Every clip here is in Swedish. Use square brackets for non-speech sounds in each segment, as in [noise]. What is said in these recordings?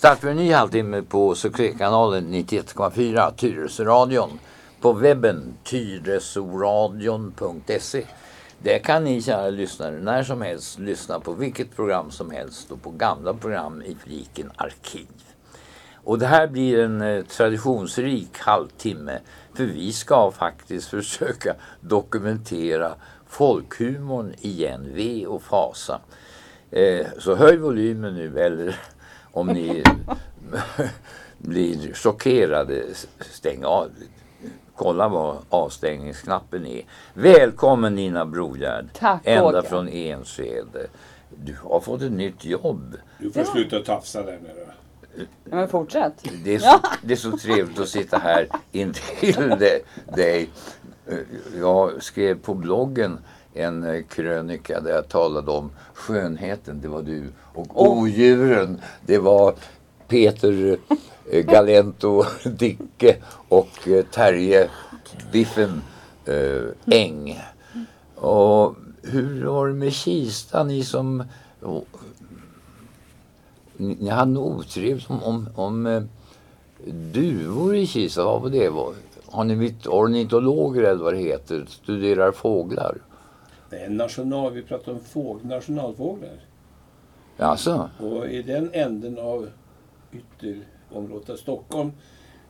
Start för en ny halvtimme på succékanalen 91,4 Tyresöradion. På webben tyresoradion.se. Där kan ni kära lyssnare när som helst lyssna på vilket program som helst och på gamla program i fliken arkiv. Och det här blir en eh, traditionsrik halvtimme för vi ska faktiskt [laughs] försöka dokumentera folkhumorn igen, ve och fasa. Eh, så höj volymen nu eller om ni [laughs] blir chockerade, stäng av. Kolla vad avstängningsknappen är. Välkommen Nina Brogärd. Tack, Ända Åke. från Enskede. Du har fått ett nytt jobb. Du får sluta tafsa där med det. Ja, men fortsätt. Det är, så, det är så trevligt att sitta här intill [laughs] dig. Jag skrev på bloggen en eh, krönika där jag talade om skönheten, det var du. Och odjuren, det var Peter eh, Galento [laughs] Dicke och eh, Terje Biffen eh, Eng. Och hur var det med Kista, ni som och, ni, ni hade nog otrevligt om, om, om duvor i Kista. Vad var det? Har ni ornitologer eller vad det heter? Studerar fåglar? En national, vi pratar om fåg, nationalfåglar. Alltså, Och i den änden av ytterområdet av Stockholm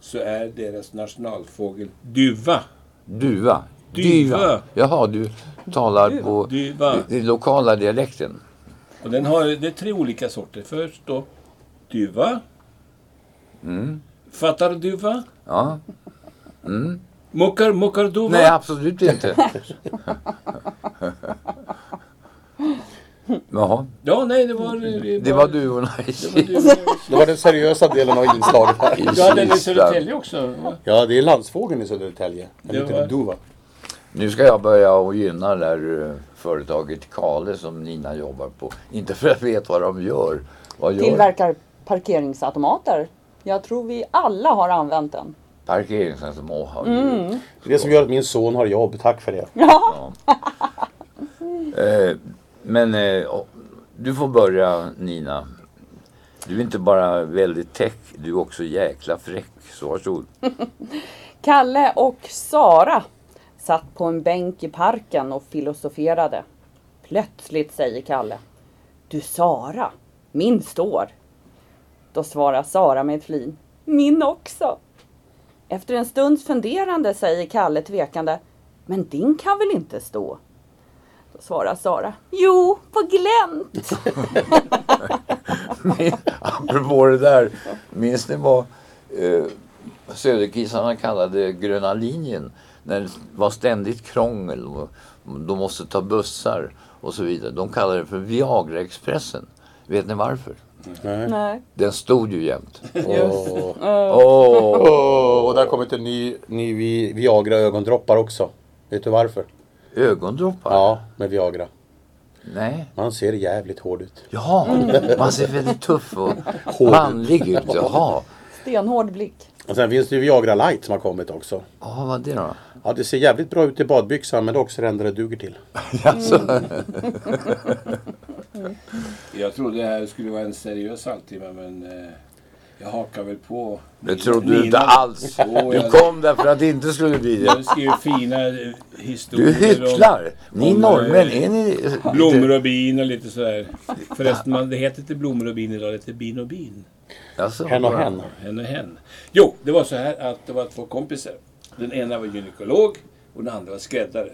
så är deras nationalfågel duva. duva. Duva. Jaha, du talar på Duva. den lokala dialekten. Och den har, det är tre olika sorter. Först då duva. Mm. Fattar duva? Ja. Mm. Mockar, mockar duva? Nej, absolut inte. [laughs] Jaha, Ja, nej, det var... det var duvorna i Det var Kista. duva. [laughs] Det var den seriösa delen av inslaget här. Du hade den i. Södertälje också? va? Ja, det är landsfågeln i Södertälje. Det heter var- duva. Nu ska jag börja och gynna det där eh, företaget Kale som Nina jobbar på. Inte för att jag vet vad de gör. Vad gör Tillverkar parkeringsautomater. Jag tror vi alla har använt den. Parkeringsautomat. Mm. Det som gör att min son har jobb. Tack för det. Ja. [laughs] Eh, men eh, du får börja Nina. Du är inte bara väldigt täck, du är också jäkla fräck. Så varsågod. [laughs] Kalle och Sara satt på en bänk i parken och filosoferade. Plötsligt säger Kalle. Du Sara, min står. Då svarar Sara med ett flin. Min också. Efter en stunds funderande säger Kalle tvekande. Men din kan väl inte stå? Då svarar Sara. Jo, på glänt. [laughs] Apropå det där, minns ni vad eh, Söderkisarna kallade gröna linjen? När det var ständigt krångel och de måste ta bussar och så vidare. De kallade det för Viagra-expressen. Vet ni varför? Nej. Den stod ju jämt. Åh. Åh! Åh, och där kommer ett ny, ny Vi- Viagra ögondroppar också. Vet du varför? Ögondroppar? Ja, med Viagra. Nej. Man ser jävligt hård ut. Jaha, man ser väldigt tuff och [laughs] manlig ut. Jaha. Stenhård blick. Och sen finns det ju Viagra light som har kommit också. Ja, vad var det då? Ja, det ser jävligt bra ut i badbyxan men det är också det enda det duger till. [laughs] Alltså, Jag trodde det här skulle vara en seriös halvtimme men eh, jag hakar väl på. det trodde du inte alls. Du kom där för att det inte skulle bli det. Jag skriver fina historier Du hycklar! Ni norrmän, eh, är ni... om blommor och bin och lite sådär. Förresten, man, det heter inte blommor och bin idag, det heter bin och bin. Alltså, Hen och hen. Hen och hen. Jo, det var så här att det var två kompisar. Den ena var gynekolog och den andra var skräddare.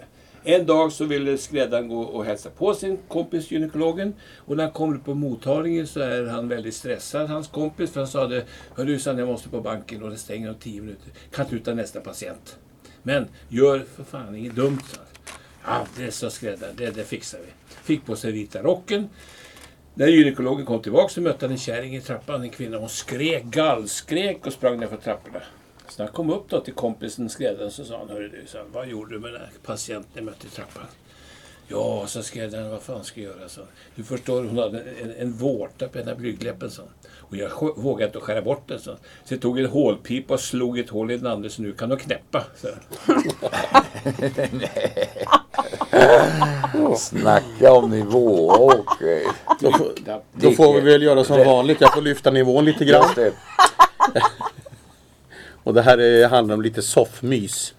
En dag så ville skräddaren gå och hälsa på sin kompis gynekologen. Och när han kommer på mottagningen så är han väldigt stressad, hans kompis. För han sa det, hörru jag måste på banken och det stänger om tio minuter. Kan inte utan nästa patient. Men gör för fan inget dumt. sa han. Ja, det sa skräddaren, det, det fixar vi. Fick på sig vita rocken. När gynekologen kom tillbaka så mötte han en kärring i trappan, en kvinna. Hon skrek, gallskrek och sprang ner för trapporna. Så när han kom upp då till kompisen skräddaren så sa han, hörru du, sa han, vad gjorde du med den här patienten jag mötte i trappan? Ja, så skräddaren, vad fan ska jag göra? Så. Du förstår, hon hade en, en vårta på ena blygdläppen. Så. Och jag vågade inte skära bort den. Så. så jag tog en hålpipa och slog ett hål i den andra, så nu kan de knäppa. Så. [laughs] Snacka om nivååker. Då, får- då får vi väl göra som vanligt. Jag får lyfta nivån lite grann. Det. Och det här är, handlar om lite soffmys.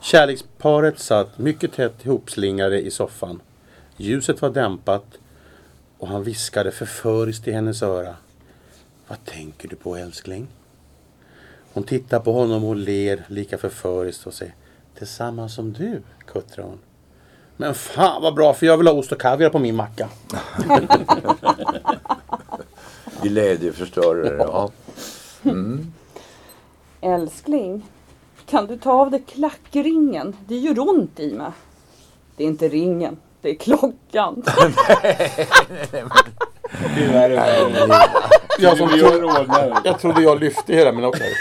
Kärleksparet satt mycket tätt ihopslingade i soffan. Ljuset var dämpat och han viskade förföriskt i hennes öra. Vad tänker du på älskling? Hon tittar på honom och ler lika förföriskt och säger Detsamma som du, kuttrar hon. Men fan vad bra för jag vill ha ost och kaviar på min macka. [laughs] Glädjeförstörare. Ja. Älskling, kan du ta av dig klackringen? Det gör ont i mig. Det är inte ringen, det är klockan. Jag, som trodde jag lyfte hela men okej.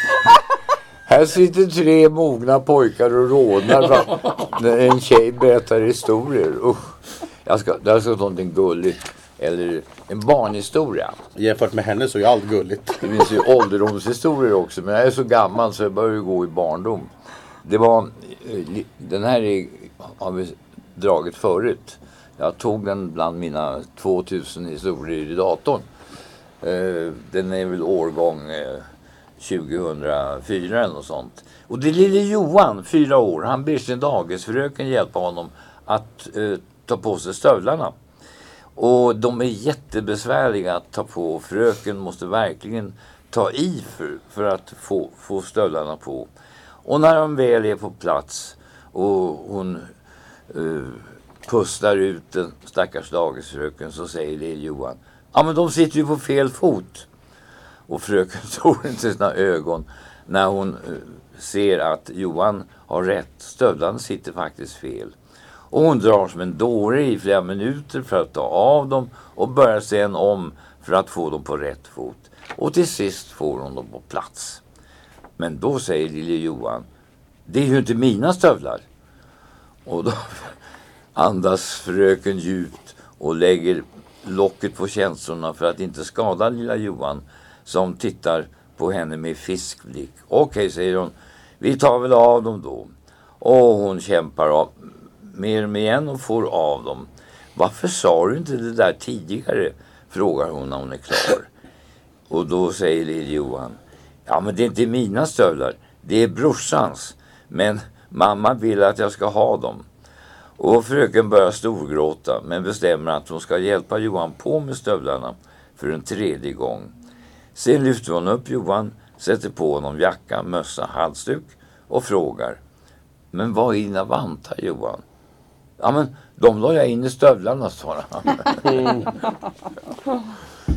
Här sitter tre mogna pojkar och rodnar för att [laughs] en tjej berättar historier. Usch. Jag ska, det här ska vara någonting gulligt. Eller en barnhistoria. Jämfört med henne så är allt gulligt. Det finns ju ålderdomshistorier också. Men jag är så gammal så jag börjar ju gå i barndom. Det var, eh, den här är, har vi dragit förut. Jag tog den bland mina 2000 historier i datorn. Eh, Den är väl årgång eh, 2004 eller något sånt. Och det är lille Johan, fyra år, han ber sin dagisfröken hjälpa honom att eh, ta på sig stövlarna. Och de är jättebesvärliga att ta på. Fröken måste verkligen ta i för, för att få, få stövlarna på. Och när de väl är på plats och hon eh, uh, pustar ut den stackars dagisfröken så säger lill Johan Ja men de sitter ju på fel fot. Och fröken [laughs] tror inte sina ögon när hon uh, ser att Johan har rätt. Stövlarna sitter faktiskt fel. Och hon drar som en dåre i flera minuter för att ta av dem och börjar sedan om för att få dem på rätt fot. Och till sist får hon dem på plats. Men då säger lille Johan, det är ju inte mina stövlar. Och då [laughs] andas fröken djupt och lägger locket på känslorna för att inte skada lilla Johan som tittar på henne med fiskblick. Okej, säger hon, vi tar väl av dem då. Och hon kämpar av, med dem igen och får av dem. Varför sa du inte det där tidigare? frågar hon när hon är klar. Och då säger lill Johan, ja men det är inte mina stövlar, det är brorsans. Men mamma vill att jag ska ha dem. Och fröken börjar storgråta men bestämmer att hon ska hjälpa Johan på med stövlarna för en tredje gång. Sen lyfter hon upp Johan, sätter på honom jacka, mössa, halsduk och frågar. Men vad är dina vantar Johan? Ja men de la jag in i stövlarna svarar han. [laughs]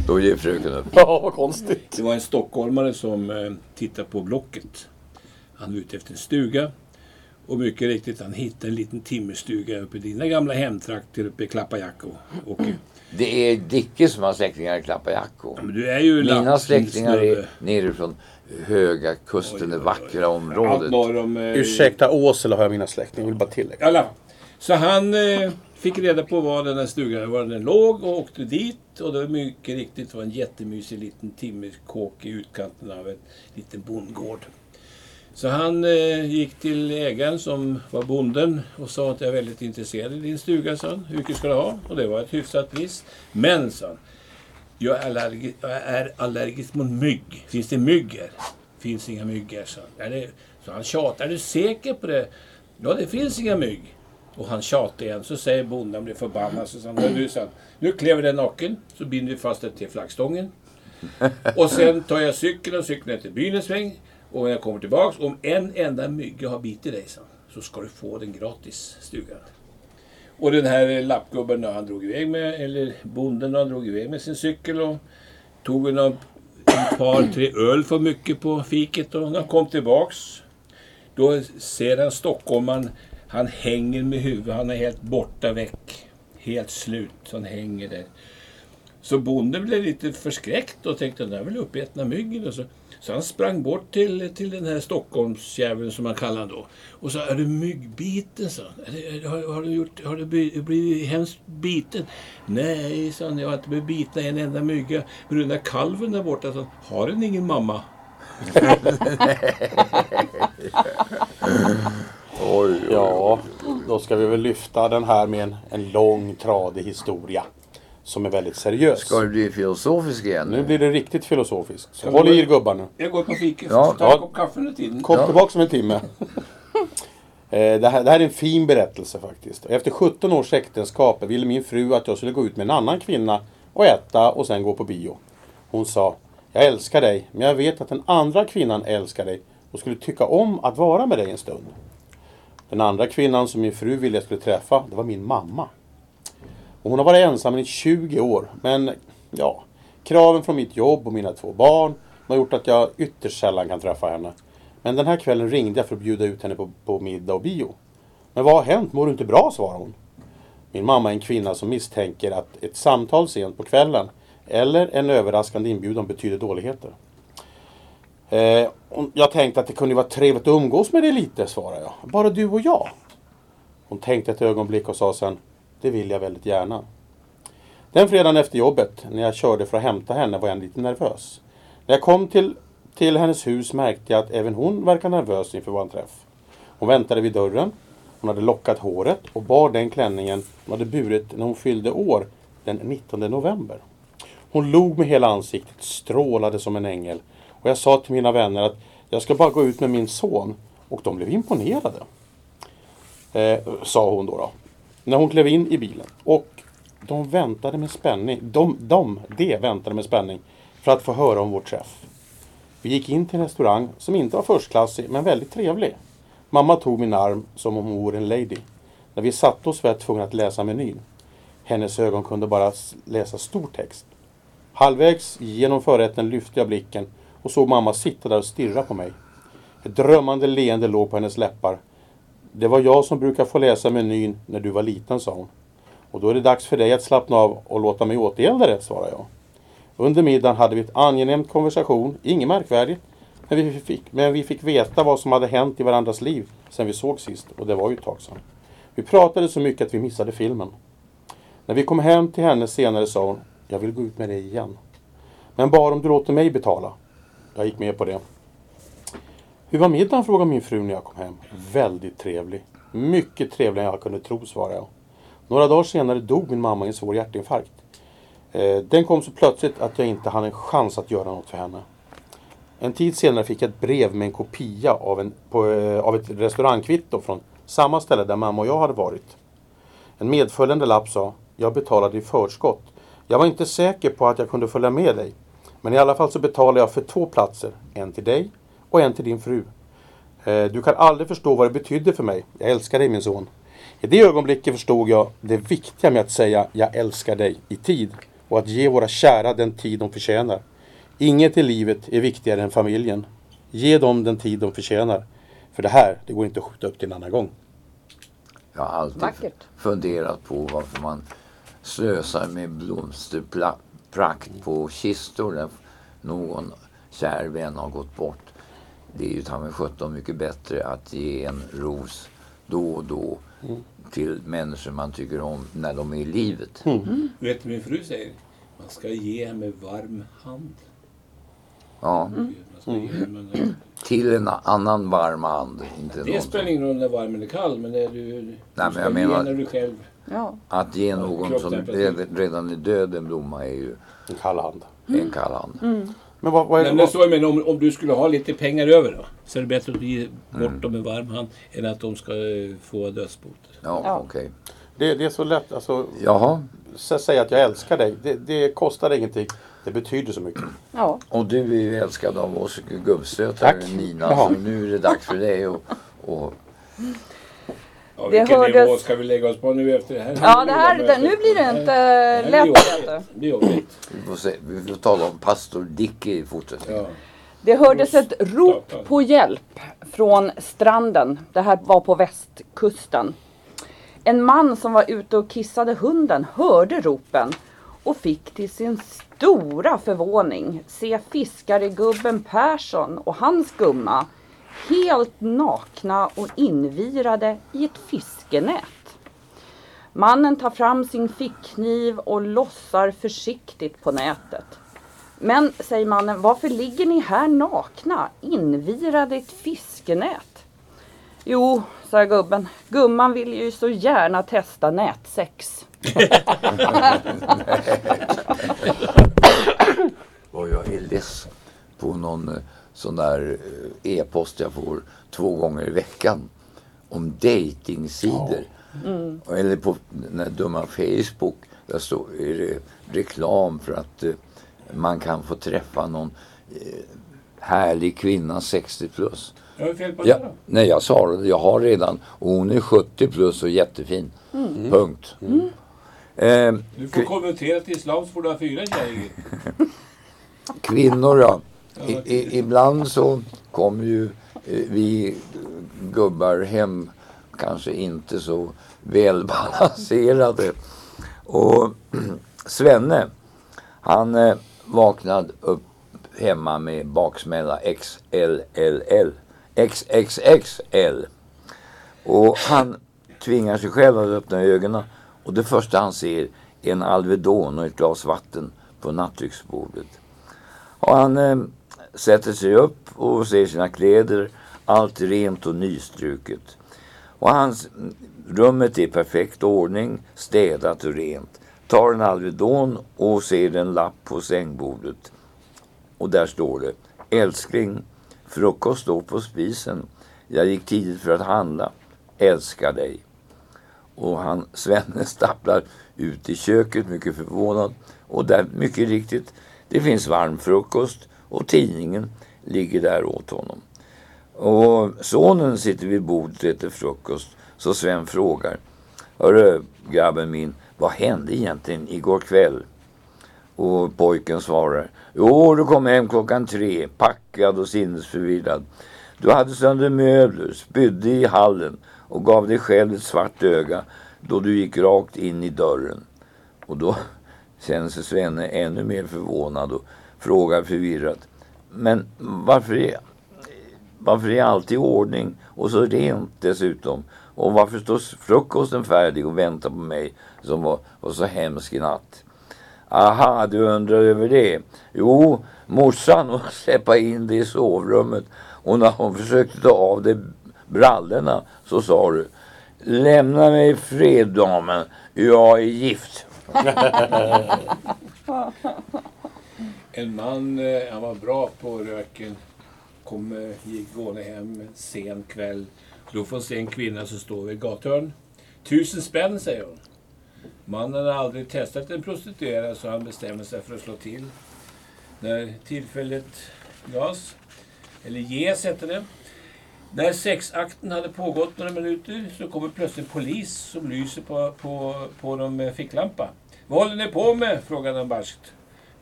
Då ger fröken upp. Ja, vad konstigt. Det var en stockholmare som eh, tittade på Blocket. Han var ute efter en stuga. Och mycket riktigt, han hittade en liten timmerstuga uppe i dina gamla hemtrakter uppe i Klappajacko. Och, Det är Dicke som har släktingar i Klappajacko. men du är ju Mina lapp- släktingar är nerifrån Höga Kusten, det vackra området. norr om... Eh, Ursäkta Åsele har jag mina släktingar, jag vill bara tillägga. Alla. Så han eh, fick reda på var den här stugan var den låg och åkte dit. Och det var mycket riktigt det var en jättemysig liten timmerkåk i utkanten av en liten bondgård. Så han eh, gick till ägaren som var bonden och sa att jag är väldigt intresserad i din stuga, sa han. Hur mycket ska du ha? Och det var ett hyfsat pris. Men, sa han, jag är, allergi- jag är allergisk mot mygg. Finns det mygg här? Finns inga mygg här, sa han. Är det, så han tjatade. Är du säker på det? Ja, det finns inga mygg. Och han tjatar igen. Så säger bonden, blir förbannad. Så sa han, nu du, sa nu kläver den naken. Så binder vi fast den till flaggstången. Och sen tar jag cykeln och cyklar ner till byn en sväng. Och när jag kommer tillbaks, om en enda mygga har bitit dig, sen, så ska du få den gratis, stugan. Och den här lappgubben, när han drog iväg med, eller bonden, när han drog iväg med sin cykel och tog en, en par, tre öl för mycket på fiket. Och när han kom tillbaks, då ser han stockholmaren, han hänger med huvudet, han är helt borta väck. Helt slut, så han hänger där. Så bonden blev lite förskräckt och tänkte den där är väl uppäten av myggen. Och så, så han sprang bort till, till den här Stockholmsjäveln som man kallar honom då. Och sa, är du myggbiten? sa han. "Är det- Har, har, du, gjort, har du bli- blivit hemskt biten? Nej, sa han, jag har inte blivit biten en enda mygga. Men den där kalven där borta, sa han, har den ingen mamma? [laughs] [laughs] [laughs] Oj, Ja, då ska vi väl lyfta den här med en, en lång tradig historia. Som är väldigt seriös. Ska du bli filosofisk igen? Nu blir det riktigt filosofiskt. Så håll i er gubbar nu. Jag går på fika, Ja. så tar jag en kopp kaffe under tiden. Kom Ja. tillbaka om en timme. [laughs] Eh, Det här, det här är en fin berättelse faktiskt. Efter 17 års äktenskap ville min fru att jag skulle gå ut med en annan kvinna och äta och sen gå på bio. Hon sa, jag älskar dig, men jag vet att den andra kvinnan älskar dig och skulle tycka om att vara med dig en stund. Den andra kvinnan som min fru ville jag skulle träffa, det var min mamma. Och hon har varit ensam i 20 år, men ja, kraven från mitt jobb och mina två barn har gjort att jag ytterst sällan kan träffa henne. Men den här kvällen ringde jag för att bjuda ut henne på, på middag och bio. Men vad har hänt? Mår du inte bra? svarade hon. Min mamma är en kvinna som misstänker att ett samtal sent på kvällen eller en överraskande inbjudan betyder dåligheter. Eh, jag tänkte att det kunde vara trevligt att umgås med dig lite, svarade jag. Bara du och jag. Hon tänkte ett ögonblick och sa sen, det vill jag väldigt gärna. Den fredagen efter jobbet, när jag körde för att hämta henne, var jag lite nervös. När jag kom till, till hennes hus märkte jag att även hon verkade nervös inför vår träff. Hon väntade vid dörren. Hon hade lockat håret och bar den klänningen hon hade burit när hon fyllde år den 19 november. Hon log med hela ansiktet, strålade som en ängel. Och jag sa till mina vänner att jag ska bara gå ut med min son. Och de blev imponerade. Eh, sa hon då, då. När hon klev in i bilen. Och de väntade med spänning. De, de, de väntade med spänning. För att få höra om vår träff. Vi gick in till en restaurang som inte var förstklassig men väldigt trevlig. Mamma tog min arm som om hon vore en lady. När vi satte oss var jag tvungen att läsa menyn. Hennes ögon kunde bara läsa stor text. Halvvägs genom förrätten lyfte jag blicken och såg mamma sitta där och stirra på mig. Ett drömmande leende låg på hennes läppar. Det var jag som brukar få läsa menyn när du var liten, sa hon. Och då är det dags för dig att slappna av och låta mig återgälda det, svarade jag. Under middagen hade vi ett angenämt konversation, inget märkvärdigt. Men vi, fick, men vi fick veta vad som hade hänt i varandras liv sen vi såg sist och det var ju ett tag sedan. Vi pratade så mycket att vi missade filmen. När vi kom hem till henne senare sa hon, jag vill gå ut med dig igen. Men bara om du låter mig betala. Jag gick med på det. Hur var middagen? frågade min fru när jag kom hem. Väldigt trevlig. Mycket trevligare än jag kunde tro, svarade jag. Några dagar senare dog min mamma i en svår hjärtinfarkt. Eh, den kom så plötsligt att jag inte hade en chans att göra något för henne. En tid senare fick jag ett brev med en kopia av, en, på, eh, av ett restaurangkvitto från samma ställe där mamma och jag hade varit. En medföljande lapp sa Jag betalade i förskott. Jag var inte säker på att jag kunde följa med dig. Men i alla fall så betalade jag för två platser. En till dig och en till din fru. Eh, Du kan aldrig förstå vad det betydde för mig. Jag älskar dig min son. I det ögonblicket förstod jag det viktiga med att säga jag älskar dig i tid. Och att ge våra kära den tid de förtjänar. Inget i livet är viktigare än familjen. Ge dem den tid de förtjänar. För det här, det går inte att skjuta upp till en annan gång. Jag har alltid Vackert. funderat på varför man slösar med blomsterprakt på kistor när någon kär vän har gått bort. Det är ju ta mig sjutton mycket bättre att ge en ros då och då till människor man tycker om när de är i livet. Du vet min fru säger, man ska ge med varm hand. Ja, Man ska ge med en- till en annan varm hand. Inte Det någon spelar ingen roll om den är varm eller kall, men det är du, du men ska jag ge menar- när du själv... Ja. att ge någon som redan- är död en blomma är ju En kall hand. en kall hand. Men vad, vad är det? men menar, om, om du skulle ha lite pengar över då, så är det bättre att ge bort dem med varm hand än att de ska eh, få dödsbot. Ja, Ja. okej. det, det är så lätt. Alltså, Jaha, så säga att jag älskar dig. Det, det kostar ingenting. Det betyder så mycket. ja. och du är ju älskad av oss gubbstötare. Nina. Jaha. Så nu är det dags för dig att och, [laughs] Ja, Det vilken hördes- nivå ska vi lägga oss på nu efter det här? Ja, det här, det, nu blir det inte blir lätt. jobbigt. Det blir jobbigt. vi, får se, vi får tala om pastor Dickie i fortsättningen. Ja. Det hördes ett rop på hjälp från stranden. Det här var på västkusten. En man som var ute och kissade hunden hörde ropen och fick till sin stora förvåning se fiskaregubben Persson och hans gumma helt nakna och invirade i ett fiskenät. Mannen tar fram sin fickkniv och lossar försiktigt på nätet. Men, säger mannen, varför ligger ni här nakna, invirade i ett fiskenät? Jo, sa gubben, gumman vill ju så gärna testa nätsex. [laughs] Och jag är less på någon eh, sån där eh, e-post jag får två gånger i veckan. Om datingsidor. Eller på den här dumma Facebook. Där står är det reklam för att eh, man kan få träffa någon eh, härlig kvinna 60 plus. Jag är fel på det Ja, då? nej, jag sa det. Jag har redan. Och hon är 70 plus och jättefin. Punkt. Eh, Du får konvertera till islam så får du ha fyra tjejer. [laughs] Kvinnor ja. I, i, ibland så kommer ju eh, vi gubbar hem kanske inte så välbalanserade. Och [clears throat] Svenne, han eh, vaknade upp hemma med baksmälla XLLL. XXXL. Och han tvingar sig själv att öppna ögonen. Och det första han ser är en Alvedon och ett glas vatten på nattduksbordet. Och han eh, sätter sig upp och ser sina kläder, allt rent och nystruket. Och hans, rummet är i perfekt ordning, städat och rent. Tar en Alvedon och ser en lapp på sängbordet. Och där står det Älskling, frukost står på spisen. Jag gick tidigt för att handla. Älskar dig. Och han, [laughs] Svenne stapplar ut i köket mycket förvånad. Och där, mycket riktigt, det finns varm frukost och tidningen ligger där åt honom. Och sonen sitter vid bordet och äter frukost. Så Sven frågar. Hörru grabben min, vad hände egentligen igår kväll? Och pojken svarar. Jo, du kom hem klockan tre, packad och sinnesförvirrad. Du hade sönder möbler, spydde i hallen och gav dig själv ett svart öga då du gick rakt in i dörren. Och då känner sig Svenne ännu mer förvånad och frågar förvirrat. Men varför är, varför är allt i ordning och så rent dessutom? Och varför står frukosten färdig och väntar på mig som var, var så hemsk i natt? Aha, du undrar över det? Jo, morsan och släppa in dig i sovrummet och när hon försökte ta av dig brallorna så sa du Lämna mig i fred damen, jag är gift. En man, eh, han var bra på röken. Kom, eh, gick gående hem en sen kväll. Då får han se en kvinna som står vid ett gathörn. Tusen spänn, säger hon. Mannen har aldrig testat en prostituerad så han bestämmer sig för att slå till. När tillfället gavs, eller ges hette det. När sexakten hade pågått några minuter så kommer plötsligt polis som lyser på, på, på dem med ficklampa. Vad håller ni på med? frågade han barskt.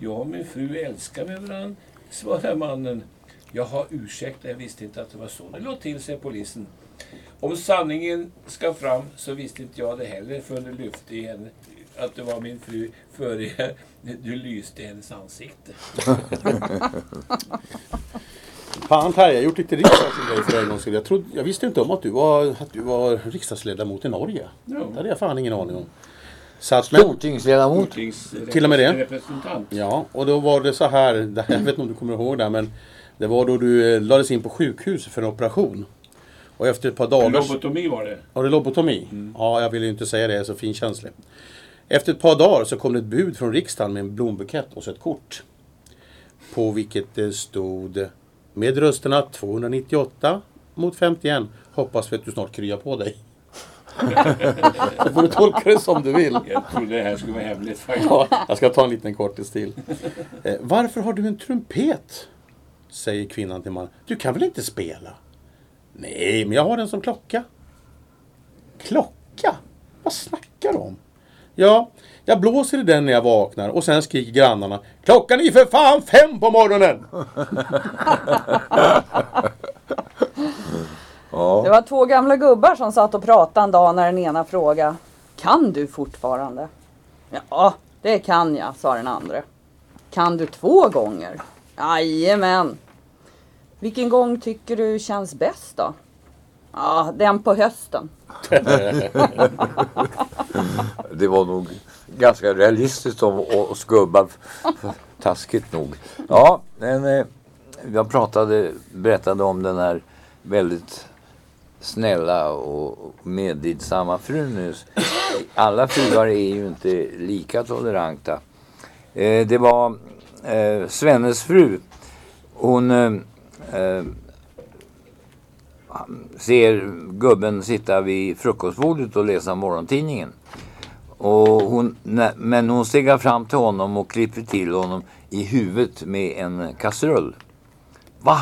Jag och min fru älskar med varandra, svarade mannen. Jaha, ursäkta, jag visste inte att det var så det låg till, säger polisen. Om sanningen ska fram så visste inte jag det heller förrän det lyfte henne att det var min fru före [laughs] du lyste hennes ansikte. [laughs] Fan Per, jag har gjort lite [coughs] dig för gångs skull. Jag, trodde, jag visste inte om att du var, att du var riksdagsledamot i Norge. Ja. Det hade jag fan ingen aning om. Så att, men, Stortingsledamot. Till och med det? Ja, och då var det så här, det- jag vet inte om du kommer ihåg det, men det var då du eh, lades in på sjukhus för en operation. Och efter ett par dagar... Lobotomi var det. Har du lobotomi? Ja, jag vill ju inte säga det, jag är så finkänslig. Efter ett par dagar så kom det ett bud från riksdagen med en blombukett och så ett kort. På vilket det stod med rösterna 298 mot 51. Hoppas vi att du snart kryar på dig. Det får du tolka det som du vill. Jag trodde det här skulle vara hemligt [laughs] faktiskt. Ja, jag ska ta en liten kortis till. Eh, varför har du en trumpet? Säger kvinnan till mannen. Du kan väl inte spela? Nej, men jag har den som klocka. Klocka? Vad snackar du om? Ja, jag blåser i den när jag vaknar och sen skriker grannarna Klockan är för fan fem på morgonen! [laughs] Det var två gamla gubbar som satt och pratade en dag när den ena frågade Kan du fortfarande? Ja, Det kan jag, sa den andra. Kan du två gånger? Jajamän. Vilken gång tycker du känns bäst då? Ja, den på hösten. [laughs] Det var nog ganska realistiskt om att skubba taskigt nog. Ja, men eh, jag pratade, berättade om den här väldigt snälla och medlidsamma frun nyss. Alla fruar är ju inte lika toleranta. Eh, det var eh, Svennes fru. Hon eh, eh, ser gubben sitta vid frukostbordet och läsa morgontidningen. Och hon, nä- men hon stegar fram till honom och klipper till honom i huvudet med en kastrull. Va?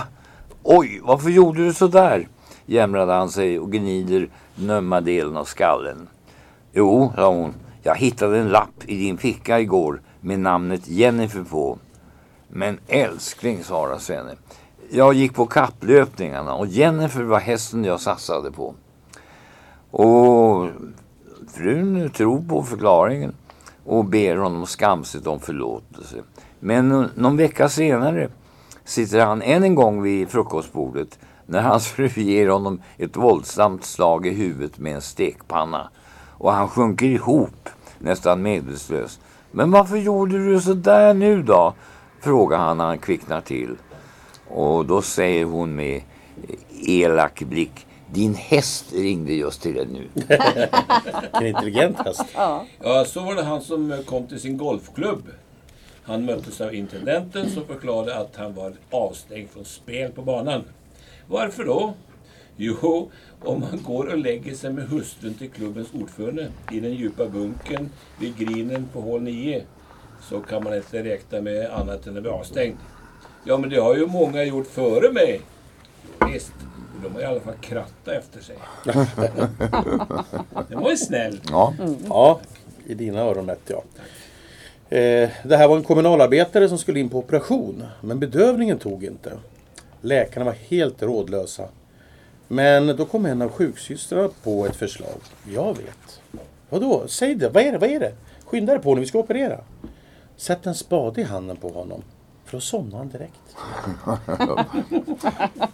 Oj, varför gjorde du så där? Jämrade han sig och gnider den ömma delen av skallen. Jo, sa hon, jag hittade en lapp i din ficka igår med namnet Jennifer på. Men älskling, svarade Svenne. Jag gick på kapplöpningarna och Jennifer var hästen jag satsade på. Och frun tror på förklaringen och ber honom skamset om förlåtelse. Men någon vecka senare sitter han än en gång vid frukostbordet när hans fru ger honom ett våldsamt slag i huvudet med en stekpanna. Och han sjunker ihop, nästan medvetslös. Men varför gjorde du så där nu då? frågar han när han kvicknar till. Och då säger hon med elak blick. Din häst ringde just till dig nu. [laughs] En intelligent häst. Ja. Ja, så var det han som kom till sin golfklubb. Han möttes av intendenten som förklarade att han var avstängd från spel på banan. Varför då? Jo, om man går och lägger sig med hustrun till klubbens ordförande i den djupa bunken vid grinen på hål 9 så kan man inte räkna med annat än att bli avstängd. Ja, men det har ju många gjort före mig. Visst, de har i alla fall kratta efter sig. Det var ju snällt. Ja, Ja, i dina öron mätt ja. Eh, det här var en kommunalarbetare som skulle in på operation. Men bedövningen tog inte. Läkarna var helt rådlösa. Men då kom en av sjuksystrarna på ett förslag. Jag vet. Vadå? Säg det. Vad är det? Vad är det? Skynda dig på nu, vi ska operera. Sätt en spade i handen på honom. För då somnar han direkt.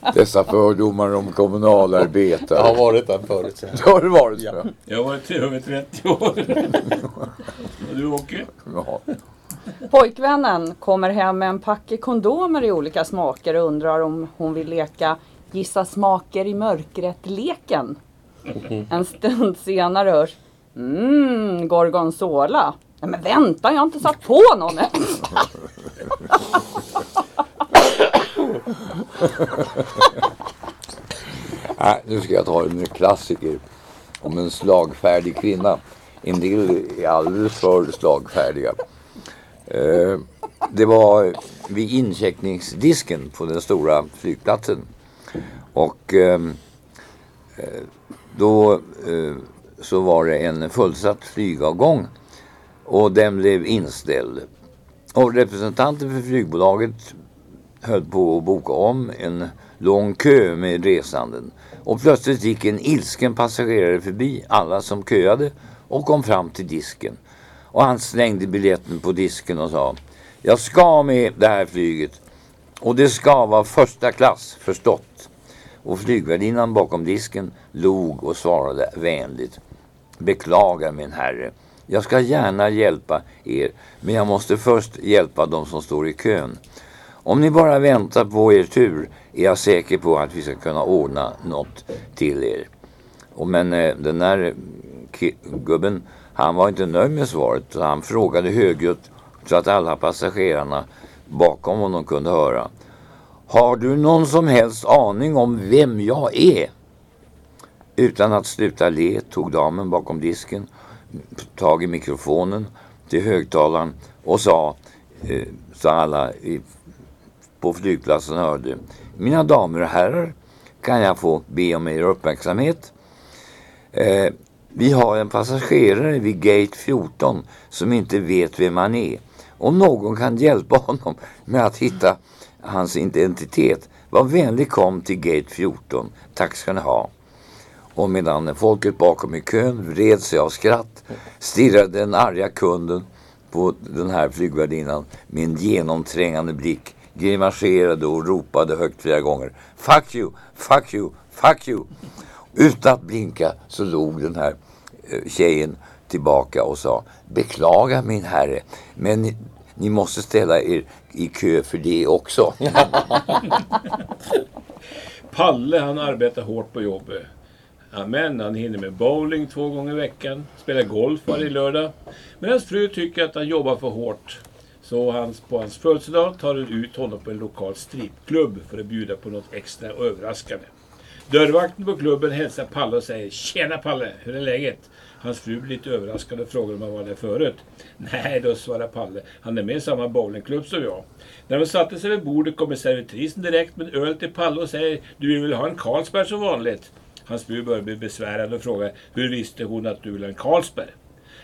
[laughs] dessa fördomar om kommunalarbetare. Jag har varit där förut. Det har det varit. Ja. Jag har varit över 30 år. [laughs] Och du Åke? Ja. Pojkvännen kommer hem med en packe kondomer i olika smaker och undrar om hon vill leka Gissa smaker i mörkret-leken. En stund senare hörs Mmm, gorgonzola. Nej men vänta, jag har inte satt på någon än. [laughs] Nej, nu ska jag ta en klassiker om en slagfärdig kvinna. En del är alldeles för slagfärdiga. Eh, det var vid incheckningsdisken på den stora flygplatsen. Och ehm, eh, då eh, så var det en fullsatt flygavgång och den blev inställd. Och representanten för flygbolaget höll på att boka om en lång kö med resanden. Och plötsligt gick en ilsken passagerare förbi alla som köade och kom fram till disken. Och han slängde biljetten på disken och sa Jag ska med det här flyget och det ska vara första klass, förstått. Och flygvärdinnan bakom disken log och svarade vänligt Beklagar min herre. Jag ska gärna hjälpa er, men jag måste först hjälpa de som står i kön. Om ni bara väntar på er tur är jag säker på att vi ska kunna ordna något till er. Och men eh, den där eh, gubben, han var inte nöjd med svaret. Så han frågade högljutt så att alla passagerarna bakom honom kunde höra. Har du någon som helst aning om vem jag är? Utan att sluta le tog damen bakom disken tag i mikrofonen till högtalaren och sa, eh, så alla i, på flygplatsen hörde. Mina damer och herrar, kan jag få be om er uppmärksamhet? Eh, vi har en passagerare vid gate 14 som inte vet vem han är. Om någon kan hjälpa honom med att hitta hans identitet, var vänlig kom till gate 14. Tack ska ni ha. Och medan folket bakom i kön vred sig av skratt stirrade den arga kunden på den här flygvärdinnan med en genomträngande blick grimaserade och ropade högt flera gånger. Fuck you, fuck you, fuck you. Utan att blinka så log den här tjejen tillbaka och sa Beklaga min herre, men ni, ni måste ställa er i kö för det också. [laughs] Palle han arbetar hårt på jobbet. Amen, han hinner med bowling två gånger i veckan, spelar golf varje lördag. Men hans fru tycker att han jobbar för hårt. Så hans, på hans födelsedag tar hon ut honom på en lokal stripklubb för att bjuda på något extra överraskande. Dörrvakten på klubben hälsar Palle och säger Tjena Palle, hur är läget? Hans fru blir lite överraskad och frågar om han var där förut. Nej då, svarar Palle. Han är med i samma bowlingklubb som jag. När de satte sig vid bordet kommer servitrisen direkt med öl till Palle och säger Du vill väl ha en Carlsberg som vanligt? Hans fru börjar bli besvärad och frågar Hur visste hon att du vill ha en Carlsberg?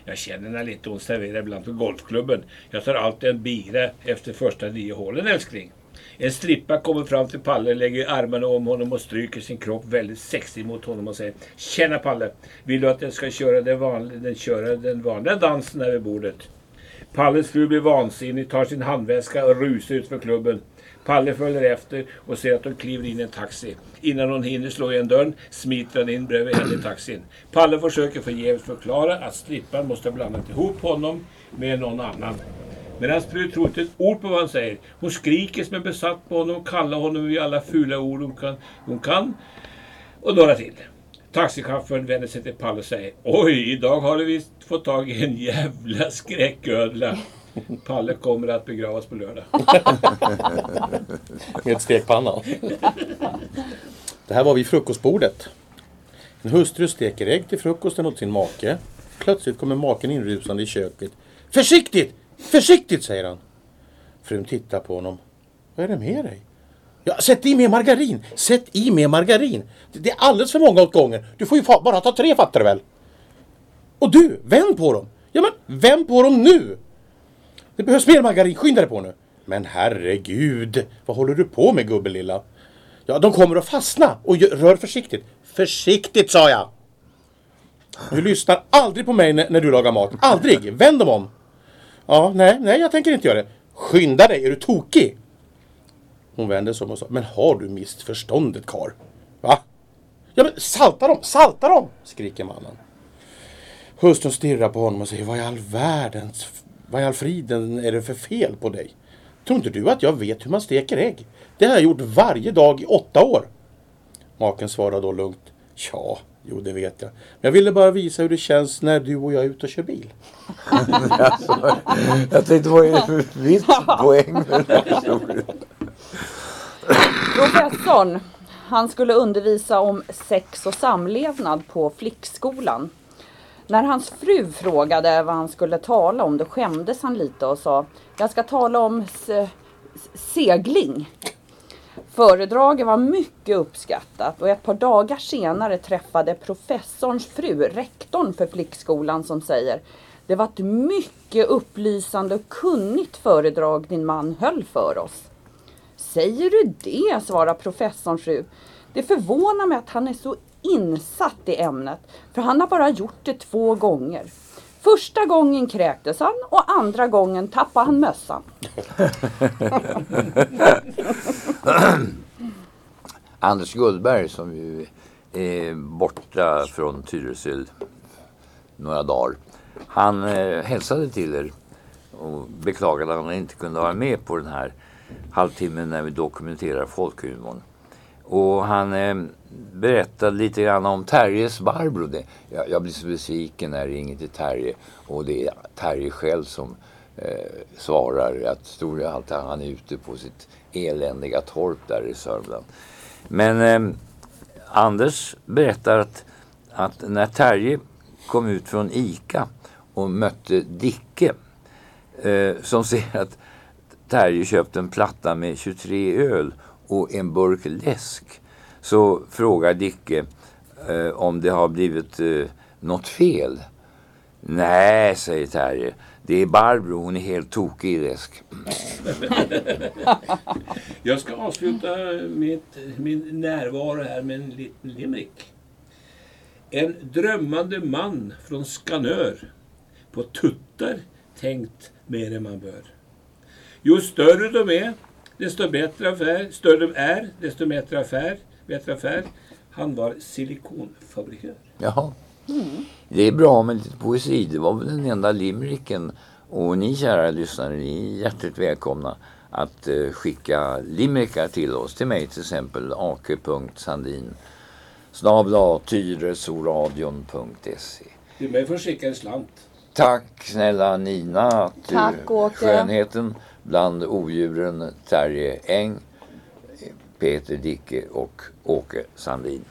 Jag känner henne lite, hon serverar ibland på golfklubben. Jag tar alltid en bira efter första nio hålen älskling. En strippa kommer fram till Palle, lägger armarna om honom och stryker sin kropp väldigt sexig mot honom och säger Tjena Palle! Vill du att jag ska köra den, vanliga, den, köra den vanliga dansen här vid bordet? Palles fru blir vansinnig, tar sin handväska och rusar ut för klubben. Palle följer efter och ser att de kliver in i en taxi. Innan hon hinner slå igen dörren smiter han in bredvid henne i taxin. Palle försöker förgäves förklara att strippan måste ha blandat ihop honom med någon annan. Men hans fru tror inte ett ord på vad han säger. Hon skriker som är besatt på honom och kallar honom vid alla fula ord hon kan. Hon kan. Och några till. Taxichauffören vänder sig till Palle och säger Oj, idag har du visst fått tag i en jävla skräcködla. [laughs] Palle kommer att begravas på lördag. [laughs] Med stekpannan. Det här var vid frukostbordet. En hustru steker ägg till frukosten åt sin make. Plötsligt kommer maken inrusande i köket. Försiktigt! Försiktigt, säger han. Frun tittar på honom. Vad är det med dig? Ja, sätt i mer margarin! Sätt i mer margarin! Det är alldeles för många åt gången. Du får ju fa- bara ta tre fattar du väl? Och du, vänd på dem! Ja men, vänd på dem nu! Det behövs mer margarin, skynda dig på nu! Men herregud, vad håller du på med gubben lilla? Ja, de kommer att fastna och rör försiktigt. Försiktigt sa jag! Du lyssnar aldrig på mig när, när du lagar mat. Aldrig! Vänd dem om! Ja, nej, nej, jag tänker inte göra det. Skynda dig, är du tokig? Hon vände sig om och sa, men har du mist förståndet kar? Va? Ja men salta dem, salta dem! skriker mannen. Hustrun stirrar på honom och säger, vad i all världens, vad i all friden är det för fel på dig? Tror inte du att jag vet hur man steker ägg? Det har jag gjort varje dag i åtta år. Maken svarar då lugnt, ja, jo det vet jag. Men jag ville bara visa hur det känns när du och jag är ute och kör bil. Alltså, [laughs] jag tänkte, vad är det för viss poäng med den här historien? Professorn, han skulle undervisa om sex och samlevnad på flickskolan. När hans fru frågade vad han skulle tala om då skämdes han lite och sa Jag ska tala om se- segling. Föredraget var mycket uppskattat och ett par dagar senare träffade professorns fru rektorn för flickskolan som säger Det var ett mycket upplysande och kunnigt föredrag din man höll för oss. Säger du det? svarar professorns fru. Det förvånar mig att han är så insatt i ämnet, för han har bara gjort det två gånger. Första gången kräktes han och andra gången tappade han mössan. [laughs] Anders Gullberg som ju är borta från Tyresö några dagar. Han eh, hälsade till er och beklagade att han inte kunde vara med på den här halvtimmen när vi dokumenterar folkhumorn. Och han eh, berättade lite grann om Terjes Barbro. Det, jag, jag blir så besviken när det ringer till Terje och det är Terje själv som eh, svarar. Jag tror alltid att han är ute på sitt eländiga torp där i Sörmland. Men eh, Anders berättar att, att när Terje kom ut från ICA och mötte Dicke eh, som ser att Terje köpte en platta med 23 öl och en burk läsk så frågar Dicke eh, om det har blivit eh, något fel. Nej, säger Terje. Det är Barbro, hon är helt tokig i läsk. [laughs] Jag ska avsluta mitt, min närvaro här med en liten limerick. En drömmande man från Skanör på tuttar tänkt mer än man bör. Ju större de är, desto bättre affär. Större de är, desto bättre affär. Bättre affär. Han var silikonfabrikör. Jaha. Det är bra med lite poesi. Det var väl den enda limericken. Och ni kära lyssnare, ni är hjärtligt välkomna att eh, skicka limerickar till oss. Till mig till exempel ake.sandin snabla tyresoradion.se Du mig får skicka en slant. Tack snälla Nina att du, Tack, Åke. skönheten bland odjuren Terje Eng, Peter Dicke och Åke Sandin.